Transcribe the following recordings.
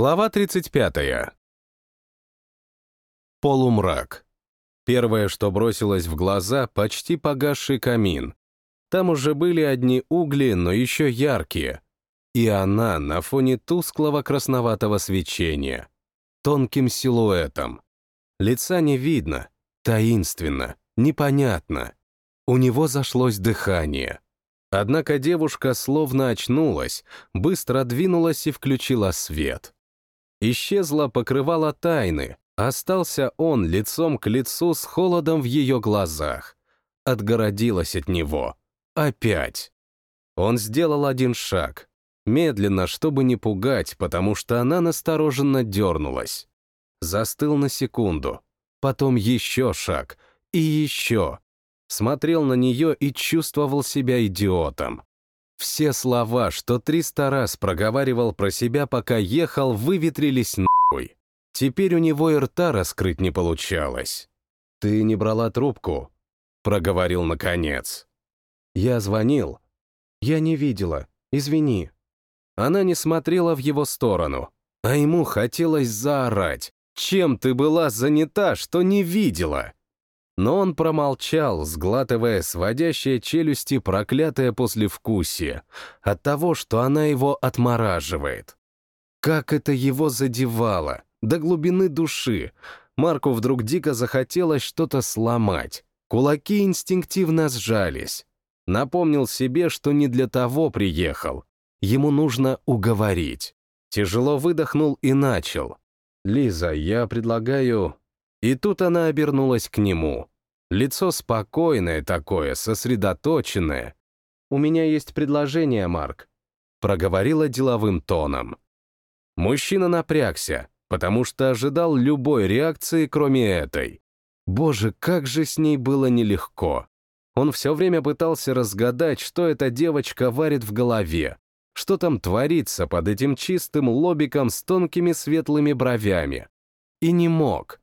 Глава 35. Полумрак. Первое, что бросилось в глаза, почти погасший камин. Там уже были одни угли, но еще яркие. И она на фоне тусклого красноватого свечения. Тонким силуэтом. Лица не видно, таинственно, непонятно. У него зашлось дыхание. Однако девушка словно очнулась, быстро двинулась и включила свет. Исчезла покрывало тайны, остался он лицом к лицу с холодом в ее глазах. Отгородилась от него. Опять. Он сделал один шаг. Медленно, чтобы не пугать, потому что она настороженно дернулась. Застыл на секунду. Потом еще шаг. И еще. Смотрел на нее и чувствовал себя идиотом. Все слова, что триста раз проговаривал про себя, пока ехал, выветрились нахуй. Теперь у него и рта раскрыть не получалось. «Ты не брала трубку», — проговорил наконец. «Я звонил». «Я не видела. Извини». Она не смотрела в его сторону, а ему хотелось заорать. «Чем ты была занята, что не видела?» Но он промолчал, сглатывая сводящие челюсти проклятое послевкусие от того, что она его отмораживает. Как это его задевало, до глубины души. Марку вдруг дико захотелось что-то сломать. Кулаки инстинктивно сжались. Напомнил себе, что не для того приехал. Ему нужно уговорить. Тяжело выдохнул и начал. «Лиза, я предлагаю и тут она обернулась к нему. Лицо спокойное такое, сосредоточенное. «У меня есть предложение, Марк», — проговорила деловым тоном. Мужчина напрягся, потому что ожидал любой реакции, кроме этой. Боже, как же с ней было нелегко. Он все время пытался разгадать, что эта девочка варит в голове, что там творится под этим чистым лобиком с тонкими светлыми бровями. И не мог.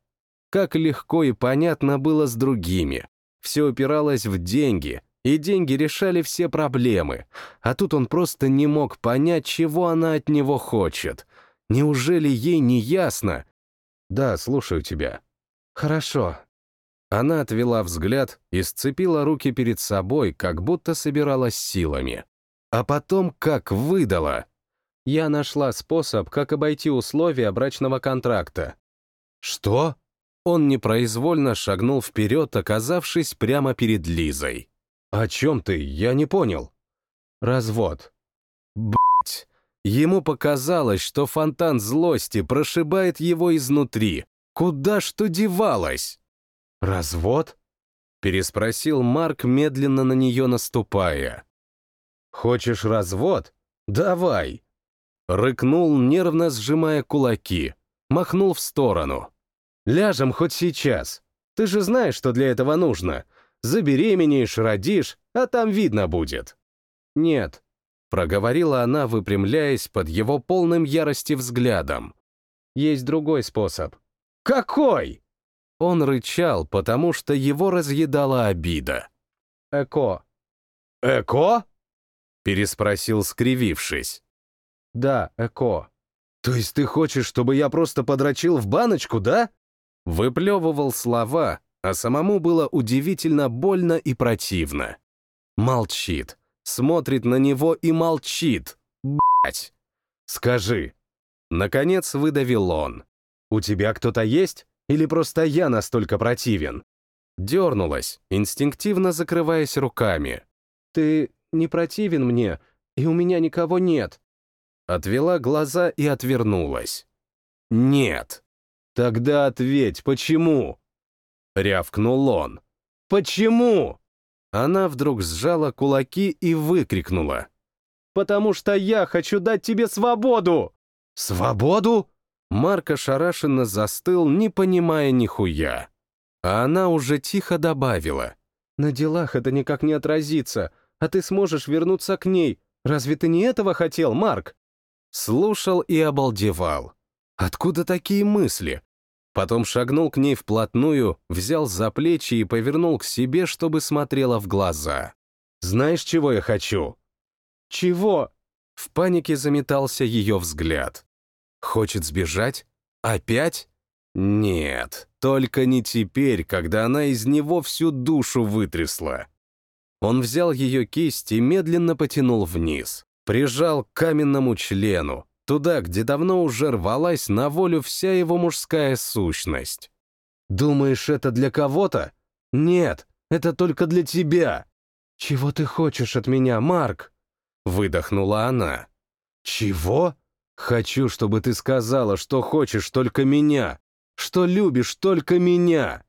Как легко и понятно было с другими. Все упиралось в деньги, и деньги решали все проблемы. А тут он просто не мог понять, чего она от него хочет. Неужели ей не ясно? «Да, слушаю тебя». «Хорошо». Она отвела взгляд и сцепила руки перед собой, как будто собиралась силами. А потом как выдала. «Я нашла способ, как обойти условия брачного контракта». «Что?» Он непроизвольно шагнул вперед, оказавшись прямо перед Лизой. «О чем ты? Я не понял». «Развод». Бать. Ему показалось, что фонтан злости прошибает его изнутри. Куда что девалось? «Развод?» — переспросил Марк, медленно на нее наступая. «Хочешь развод? Давай!» Рыкнул, нервно сжимая кулаки, махнул в сторону. Ляжем хоть сейчас. Ты же знаешь, что для этого нужно. Забеременеешь, родишь, а там видно будет. Нет, проговорила она, выпрямляясь под его полным ярости взглядом. Есть другой способ. Какой? Он рычал, потому что его разъедала обида. Эко. Эко? Переспросил, скривившись. Да, эко. То есть ты хочешь, чтобы я просто подрочил в баночку, да? Выплевывал слова, а самому было удивительно больно и противно. Молчит. Смотрит на него и молчит. Бать. Скажи. Наконец выдавил он. У тебя кто-то есть? Или просто я настолько противен? Дернулась, инстинктивно закрываясь руками. Ты не противен мне, и у меня никого нет. Отвела глаза и отвернулась. Нет. «Тогда ответь, почему?» — рявкнул он. «Почему?» Она вдруг сжала кулаки и выкрикнула. «Потому что я хочу дать тебе свободу!» «Свободу?» Марк ошарашенно застыл, не понимая нихуя. А она уже тихо добавила. «На делах это никак не отразится, а ты сможешь вернуться к ней. Разве ты не этого хотел, Марк?» Слушал и обалдевал. Откуда такие мысли? Потом шагнул к ней вплотную, взял за плечи и повернул к себе, чтобы смотрела в глаза. «Знаешь, чего я хочу?» «Чего?» В панике заметался ее взгляд. Хочет сбежать? Опять? Нет, только не теперь, когда она из него всю душу вытрясла. Он взял ее кисть и медленно потянул вниз, прижал к каменному члену, туда, где давно уже рвалась на волю вся его мужская сущность. «Думаешь, это для кого-то? Нет, это только для тебя. Чего ты хочешь от меня, Марк?» Выдохнула она. «Чего? Хочу, чтобы ты сказала, что хочешь только меня, что любишь только меня!»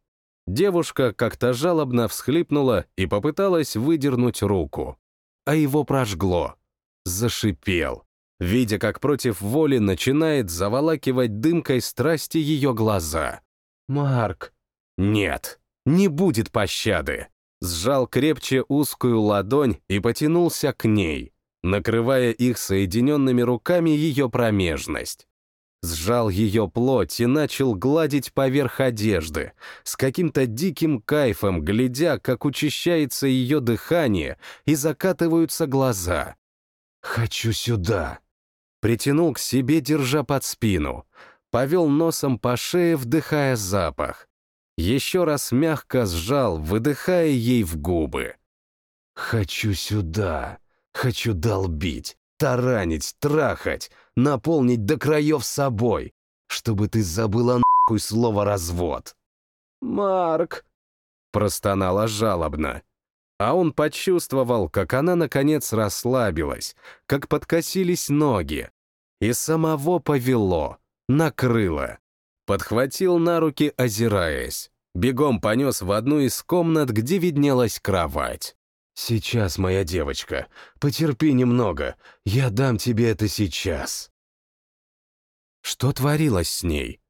Девушка как-то жалобно всхлипнула и попыталась выдернуть руку. А его прожгло. Зашипел, видя, как против воли начинает заволакивать дымкой страсти ее глаза. «Марк!» «Нет, не будет пощады!» Сжал крепче узкую ладонь и потянулся к ней, накрывая их соединенными руками ее промежность сжал ее плоть и начал гладить поверх одежды, с каким-то диким кайфом, глядя, как учащается ее дыхание и закатываются глаза. «Хочу сюда!» Притянул к себе, держа под спину, повел носом по шее, вдыхая запах. Еще раз мягко сжал, выдыхая ей в губы. «Хочу сюда! Хочу долбить! таранить, трахать, наполнить до краев собой, чтобы ты забыла нахуй слово «развод». «Марк!» — простонала жалобно. А он почувствовал, как она, наконец, расслабилась, как подкосились ноги, и самого повело, накрыло. Подхватил на руки, озираясь. Бегом понес в одну из комнат, где виднелась кровать. «Сейчас, моя девочка, потерпи немного, я дам тебе это сейчас». Что творилось с ней?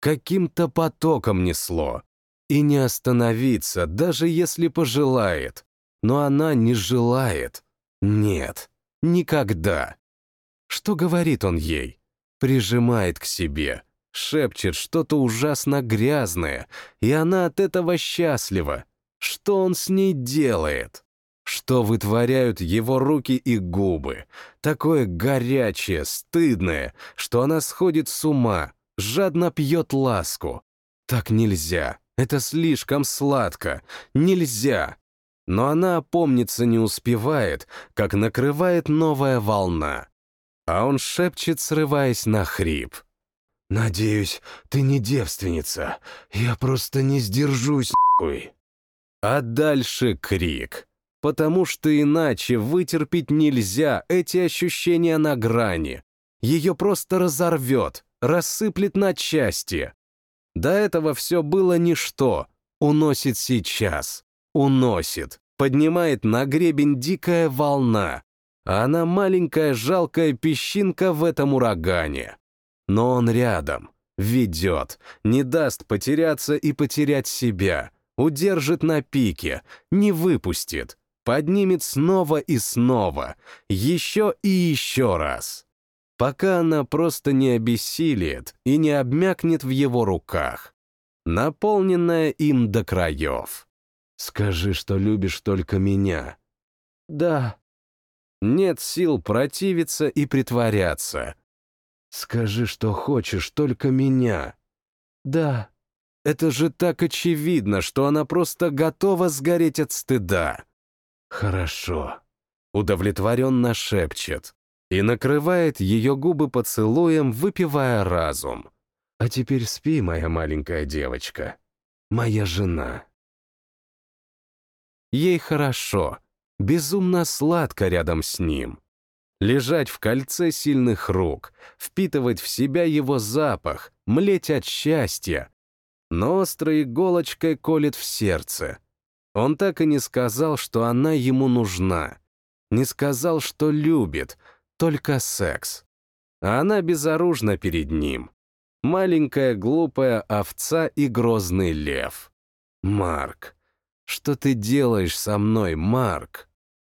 Каким-то потоком несло. И не остановиться, даже если пожелает. Но она не желает. Нет, никогда. Что говорит он ей? Прижимает к себе, шепчет что-то ужасно грязное, и она от этого счастлива. Что он с ней делает? Что вытворяют его руки и губы? Такое горячее, стыдное, что она сходит с ума, жадно пьет ласку. Так нельзя, это слишком сладко, нельзя. Но она опомниться не успевает, как накрывает новая волна. А он шепчет, срываясь на хрип. «Надеюсь, ты не девственница. Я просто не сдержусь, нахуй». А дальше крик потому что иначе вытерпеть нельзя эти ощущения на грани. Ее просто разорвет, рассыплет на части. До этого все было ничто, уносит сейчас, уносит, поднимает на гребень дикая волна, а она маленькая жалкая песчинка в этом урагане. Но он рядом, ведет, не даст потеряться и потерять себя, удержит на пике, не выпустит, поднимет снова и снова, еще и еще раз, пока она просто не обессилит и не обмякнет в его руках, наполненная им до краев. «Скажи, что любишь только меня». «Да». Нет сил противиться и притворяться. «Скажи, что хочешь только меня». «Да». Это же так очевидно, что она просто готова сгореть от стыда. «Хорошо», — удовлетворенно шепчет и накрывает ее губы поцелуем, выпивая разум. «А теперь спи, моя маленькая девочка, моя жена». Ей хорошо, безумно сладко рядом с ним. Лежать в кольце сильных рук, впитывать в себя его запах, млеть от счастья. Но острой иголочкой колет в сердце — он так и не сказал, что она ему нужна. Не сказал, что любит, только секс. А она безоружна перед ним. Маленькая глупая овца и грозный лев. Марк, что ты делаешь со мной, Марк?